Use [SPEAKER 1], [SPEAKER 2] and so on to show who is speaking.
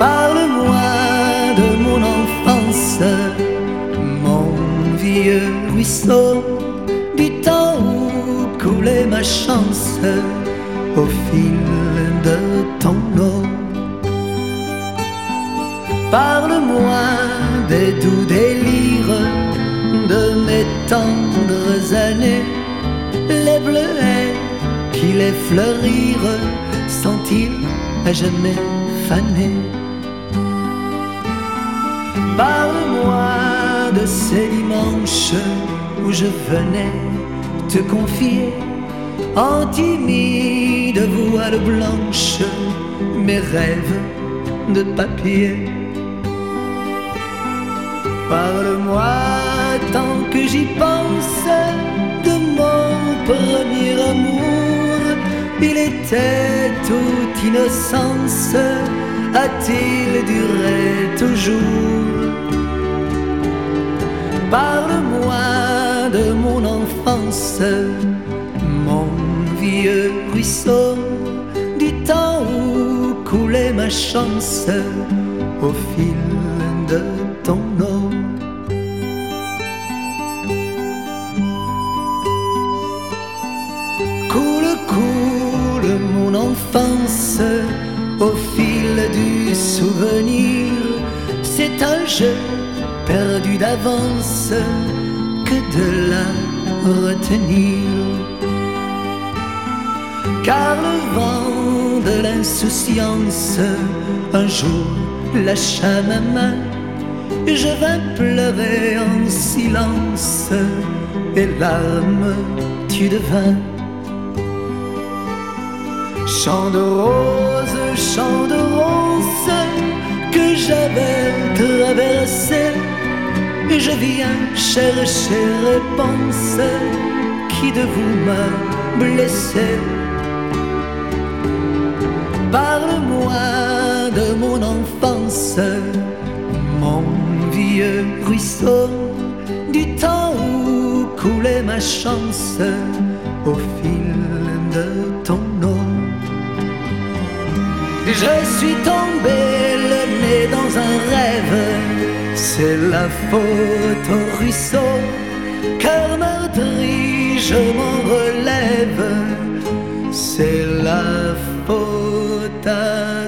[SPEAKER 1] Parle-moi de mon enfance, mon vieux ruisseau, du temps où coulait ma chance au fil de ton eau. Parle-moi des doux délires de mes tendres années, les bleuets qui les fleurirent sont-ils à jamais fanés? Parle-moi de ces dimanches où je venais te confier en timide voile blanche mes rêves de papier. Parle-moi tant que j'y pense de mon premier amour. Il était toute innocence, a-t-il duré toujours? Parle-moi de mon enfance, mon vieux ruisseau, du temps où coulait ma chance au fil de ton eau. Coule, coule mon enfance au fil du souvenir. C'est un jeu perdu d'avance que de la retenir. Car le vent de l'insouciance un jour lâcha ma main. Je vins pleurer en silence et larmes tu devins. Chant de rose, chant de rose que j'avais traversé. Je viens chercher réponse qui de vous m'a blessé? Parle-moi de mon enfance, mon vieux ruisseau, du temps où coulait ma chance au fil de ton eau. Je suis tombé le nez dans un rêve, c'est la faute au ruisseau, car meurtri, je m'en relève. C'est la faute à